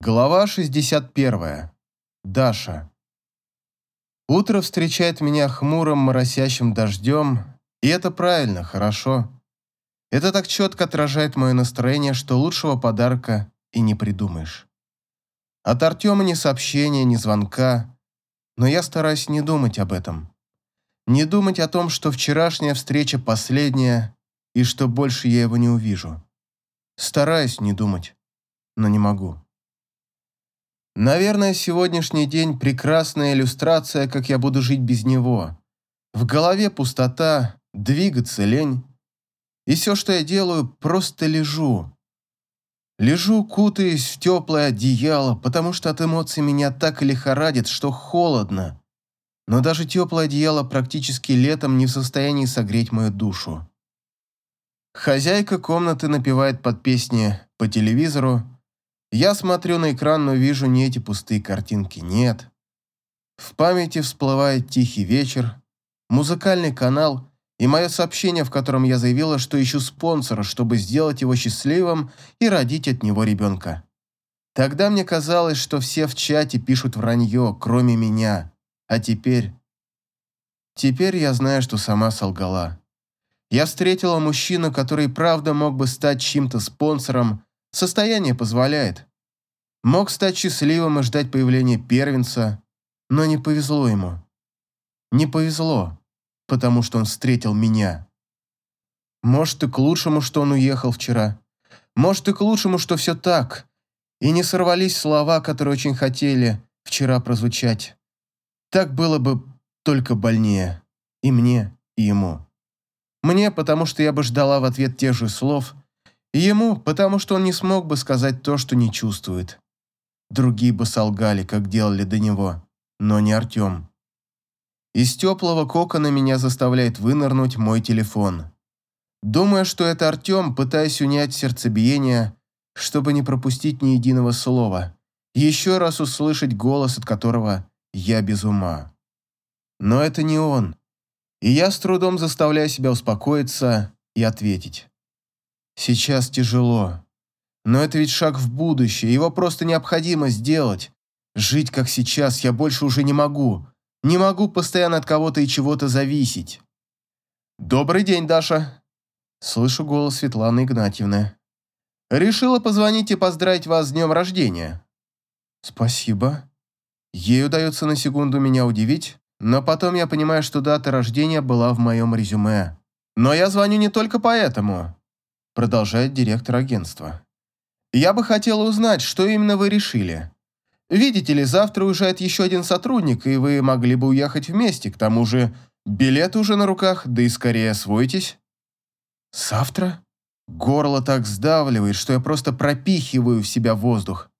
Глава 61. Даша. Утро встречает меня хмурым, моросящим дождем, и это правильно, хорошо. Это так четко отражает мое настроение, что лучшего подарка и не придумаешь. От Артема ни сообщения, ни звонка, но я стараюсь не думать об этом. Не думать о том, что вчерашняя встреча последняя, и что больше я его не увижу. Стараюсь не думать, но не могу. Наверное, сегодняшний день – прекрасная иллюстрация, как я буду жить без него. В голове пустота, двигаться лень. И все, что я делаю, просто лежу. Лежу, кутаясь в теплое одеяло, потому что от эмоций меня так лихорадит, что холодно. Но даже теплое одеяло практически летом не в состоянии согреть мою душу. Хозяйка комнаты напевает под песни по телевизору, я смотрю на экран, но вижу не эти пустые картинки, нет. В памяти всплывает тихий вечер, музыкальный канал и мое сообщение, в котором я заявила, что ищу спонсора, чтобы сделать его счастливым и родить от него ребенка. Тогда мне казалось, что все в чате пишут вранье, кроме меня. А теперь... Теперь я знаю, что сама солгала. Я встретила мужчину, который правда мог бы стать чьим-то спонсором, Состояние позволяет. Мог стать счастливым и ждать появления первенца, но не повезло ему. Не повезло, потому что он встретил меня. Может, и к лучшему, что он уехал вчера. Может, и к лучшему, что все так. И не сорвались слова, которые очень хотели вчера прозвучать. Так было бы только больнее. И мне, и ему. Мне, потому что я бы ждала в ответ тех же слов – ему, потому что он не смог бы сказать то, что не чувствует. Другие бы солгали, как делали до него, но не Артем. Из теплого кокона меня заставляет вынырнуть мой телефон. Думая, что это Артем, пытаясь унять сердцебиение, чтобы не пропустить ни единого слова, еще раз услышать голос, от которого я без ума. Но это не он. И я с трудом заставляю себя успокоиться и ответить. Сейчас тяжело. Но это ведь шаг в будущее, его просто необходимо сделать. Жить как сейчас я больше уже не могу. Не могу постоянно от кого-то и чего-то зависеть. «Добрый день, Даша!» Слышу голос Светланы Игнатьевны. «Решила позвонить и поздравить вас с днем рождения». «Спасибо». Ей удается на секунду меня удивить, но потом я понимаю, что дата рождения была в моем резюме. Но я звоню не только поэтому продолжает директор агентства. «Я бы хотела узнать, что именно вы решили. Видите ли, завтра уезжает еще один сотрудник, и вы могли бы уехать вместе. К тому же билет уже на руках, да и скорее освойтесь». «Завтра?» Горло так сдавливает, что я просто пропихиваю в себя воздух.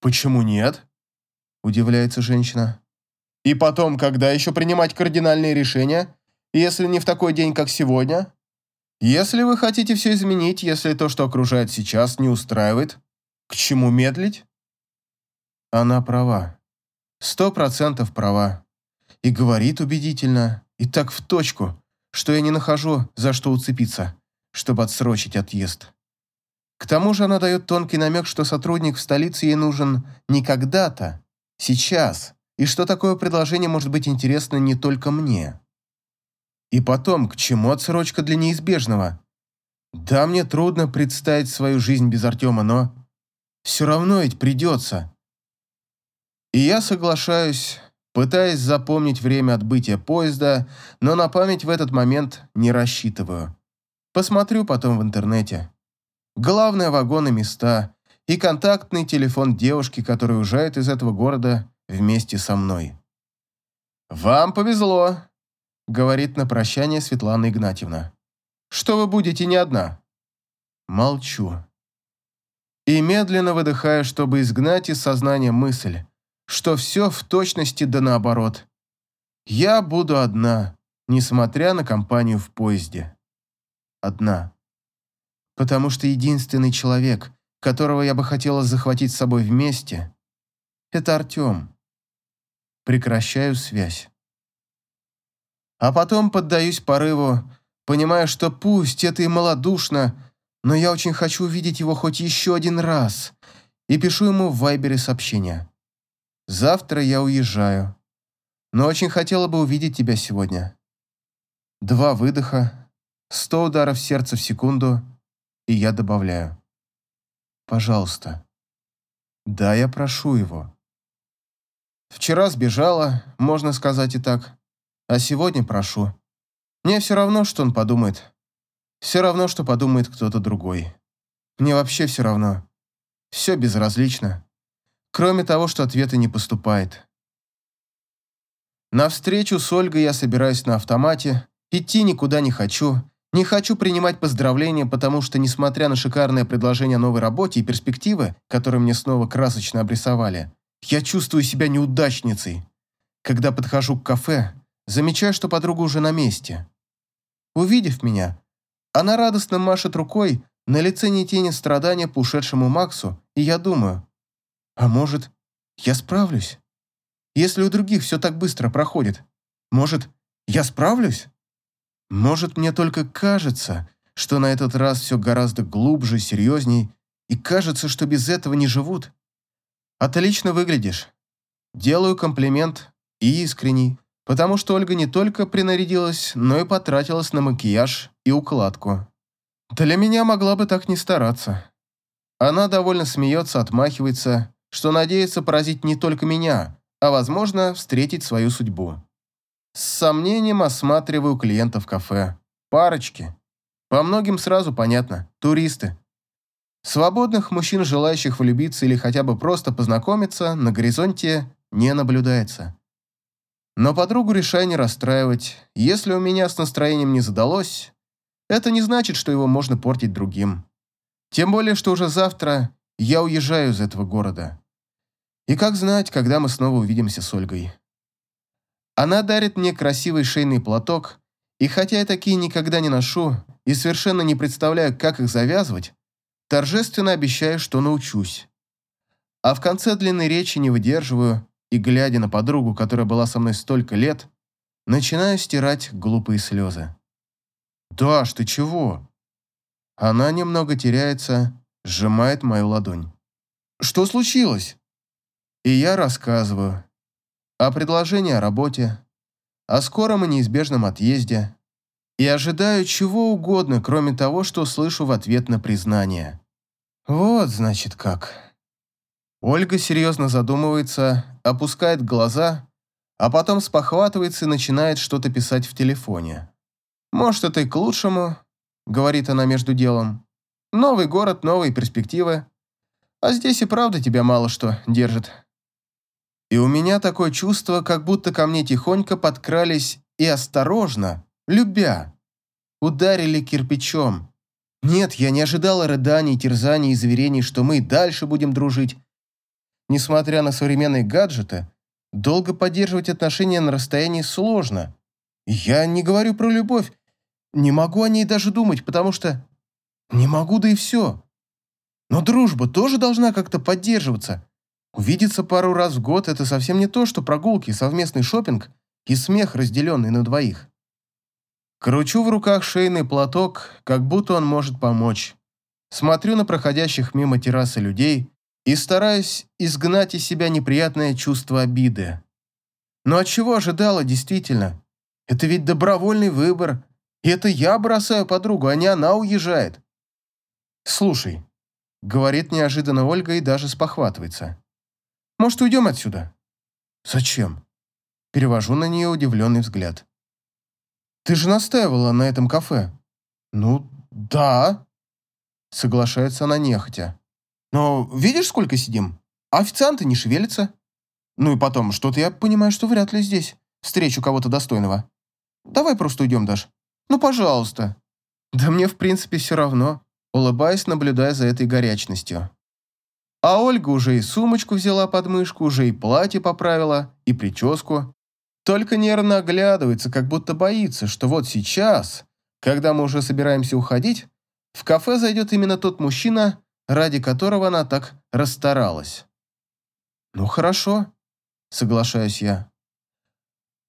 «Почему нет?» – удивляется женщина. «И потом, когда еще принимать кардинальные решения, если не в такой день, как сегодня?» Если вы хотите все изменить, если то, что окружает сейчас, не устраивает, к чему медлить? Она права. Сто процентов права. И говорит убедительно, и так в точку, что я не нахожу, за что уцепиться, чтобы отсрочить отъезд. К тому же она дает тонкий намек, что сотрудник в столице ей нужен не когда-то, сейчас, и что такое предложение может быть интересно не только мне. И потом, к чему отсрочка для неизбежного? Да, мне трудно представить свою жизнь без Артема, но все равно ведь придется. И я соглашаюсь, пытаясь запомнить время отбытия поезда, но на память в этот момент не рассчитываю. Посмотрю потом в интернете. Главное – вагоны места и контактный телефон девушки, которая уезжает из этого города вместе со мной. «Вам повезло», говорит на прощание Светлана Игнатьевна. «Что вы будете не одна?» Молчу. И медленно выдыхаю, чтобы изгнать из сознания мысль, что все в точности да наоборот. Я буду одна, несмотря на компанию в поезде. Одна. Потому что единственный человек, которого я бы хотела захватить с собой вместе, это Артем. Прекращаю связь. А потом поддаюсь порыву, понимая, что пусть это и малодушно, но я очень хочу увидеть его хоть еще один раз. и пишу ему в Вайбере сообщение. «Завтра я уезжаю, но очень хотела бы увидеть тебя сегодня». Два выдоха, сто ударов сердца в секунду, и я добавляю. «Пожалуйста». Да, я прошу его. Вчера сбежала, можно сказать и так, а сегодня прошу. Мне все равно, что он подумает. Все равно, что подумает кто-то другой. Мне вообще все равно. Все безразлично. Кроме того, что ответа не поступает. На встречу с Ольгой я собираюсь на автомате. Идти никуда не хочу. Не хочу принимать поздравления, потому что, несмотря на шикарное предложение о новой работе и перспективы, которые мне снова красочно обрисовали, я чувствую себя неудачницей. Когда подхожу к кафе, замечаю, что подруга уже на месте. Увидев меня, она радостно машет рукой, на лице не тени страдания по ушедшему Максу, и я думаю, а может, я справлюсь? Если у других все так быстро проходит, может, я справлюсь? Может, мне только кажется, что на этот раз все гораздо глубже, серьезней, и кажется, что без этого не живут. Отлично выглядишь. Делаю комплимент и искренний, потому что Ольга не только принарядилась, но и потратилась на макияж и укладку. Для меня могла бы так не стараться. Она довольно смеется, отмахивается, что надеется поразить не только меня, а, возможно, встретить свою судьбу. С сомнением осматриваю клиентов кафе. Парочки. По многим сразу понятно. Туристы. Свободных мужчин, желающих влюбиться или хотя бы просто познакомиться, на горизонте не наблюдается. Но подругу решаю не расстраивать. Если у меня с настроением не задалось, это не значит, что его можно портить другим. Тем более, что уже завтра я уезжаю из этого города. И как знать, когда мы снова увидимся с Ольгой. Она дарит мне красивый шейный платок, и хотя я такие никогда не ношу и совершенно не представляю, как их завязывать, торжественно обещаю, что научусь. А в конце длинной речи не выдерживаю и, глядя на подругу, которая была со мной столько лет, начинаю стирать глупые слезы. «Даш, ты чего?» Она немного теряется, сжимает мою ладонь. «Что случилось?» И я рассказываю, о предложении о работе, о скором и неизбежном отъезде и ожидаю чего угодно, кроме того, что слышу в ответ на признание. Вот, значит, как. Ольга серьезно задумывается, опускает глаза, а потом спохватывается и начинает что-то писать в телефоне. «Может, это и к лучшему», — говорит она между делом. «Новый город, новые перспективы. А здесь и правда тебя мало что держит». И у меня такое чувство, как будто ко мне тихонько подкрались и осторожно, любя, ударили кирпичом. Нет, я не ожидала рыданий, терзаний и заверений, что мы дальше будем дружить. Несмотря на современные гаджеты, долго поддерживать отношения на расстоянии сложно. Я не говорю про любовь, не могу о ней даже думать, потому что... Не могу, да и все. Но дружба тоже должна как-то поддерживаться. Увидеться пару раз в год – это совсем не то, что прогулки, совместный шопинг и смех, разделенный на двоих. Кручу в руках шейный платок, как будто он может помочь. Смотрю на проходящих мимо террасы людей и стараюсь изгнать из себя неприятное чувство обиды. Но от чего ожидала действительно? Это ведь добровольный выбор. И это я бросаю подругу, а не она уезжает. «Слушай», — говорит неожиданно Ольга и даже спохватывается. Может, уйдем отсюда?» «Зачем?» Перевожу на нее удивленный взгляд. «Ты же настаивала на этом кафе». «Ну, да», — соглашается она нехотя. «Но видишь, сколько сидим? официанты не шевелятся. Ну и потом, что-то я понимаю, что вряд ли здесь встречу кого-то достойного. Давай просто уйдем, Даш. Ну, пожалуйста». «Да мне, в принципе, все равно», улыбаясь, наблюдая за этой горячностью. А Ольга уже и сумочку взяла под мышку, уже и платье поправила, и прическу. Только нервно оглядывается, как будто боится, что вот сейчас, когда мы уже собираемся уходить, в кафе зайдет именно тот мужчина, ради которого она так расстаралась. «Ну хорошо», — соглашаюсь я.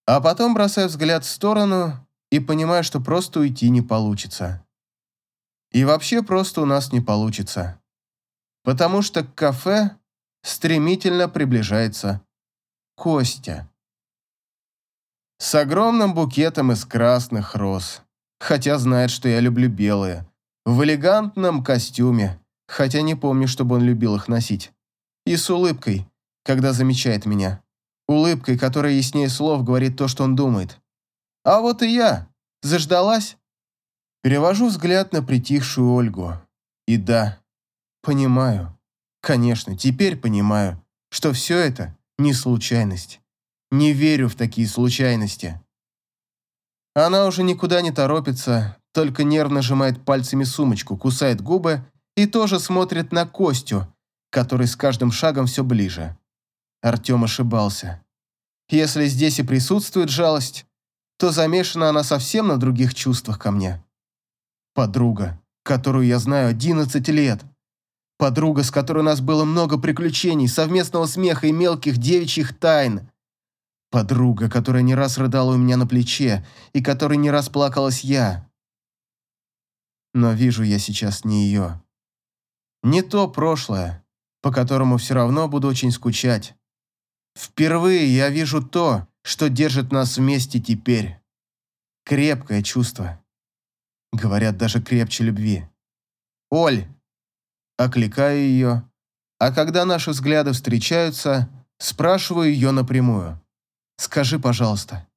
А потом бросаю взгляд в сторону и понимаю, что просто уйти не получится. И вообще просто у нас не получится потому что к кафе стремительно приближается Костя. С огромным букетом из красных роз, хотя знает, что я люблю белые, в элегантном костюме, хотя не помню, чтобы он любил их носить, и с улыбкой, когда замечает меня. Улыбкой, которая яснее слов говорит то, что он думает. А вот и я. Заждалась? Перевожу взгляд на притихшую Ольгу. И да, понимаю. Конечно, теперь понимаю, что все это не случайность. Не верю в такие случайности. Она уже никуда не торопится, только нервно сжимает пальцами сумочку, кусает губы и тоже смотрит на Костю, который с каждым шагом все ближе. Артем ошибался. Если здесь и присутствует жалость, то замешана она совсем на других чувствах ко мне. Подруга, которую я знаю 11 лет. Подруга, с которой у нас было много приключений, совместного смеха и мелких девичьих тайн. Подруга, которая не раз рыдала у меня на плече и которой не раз плакалась я. Но вижу я сейчас не ее. Не то прошлое, по которому все равно буду очень скучать. Впервые я вижу то, что держит нас вместе теперь. Крепкое чувство. Говорят, даже крепче любви. Оль. Окликаю ее, а когда наши взгляды встречаются, спрашиваю ее напрямую. Скажи, пожалуйста,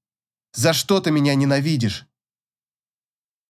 за что ты меня ненавидишь?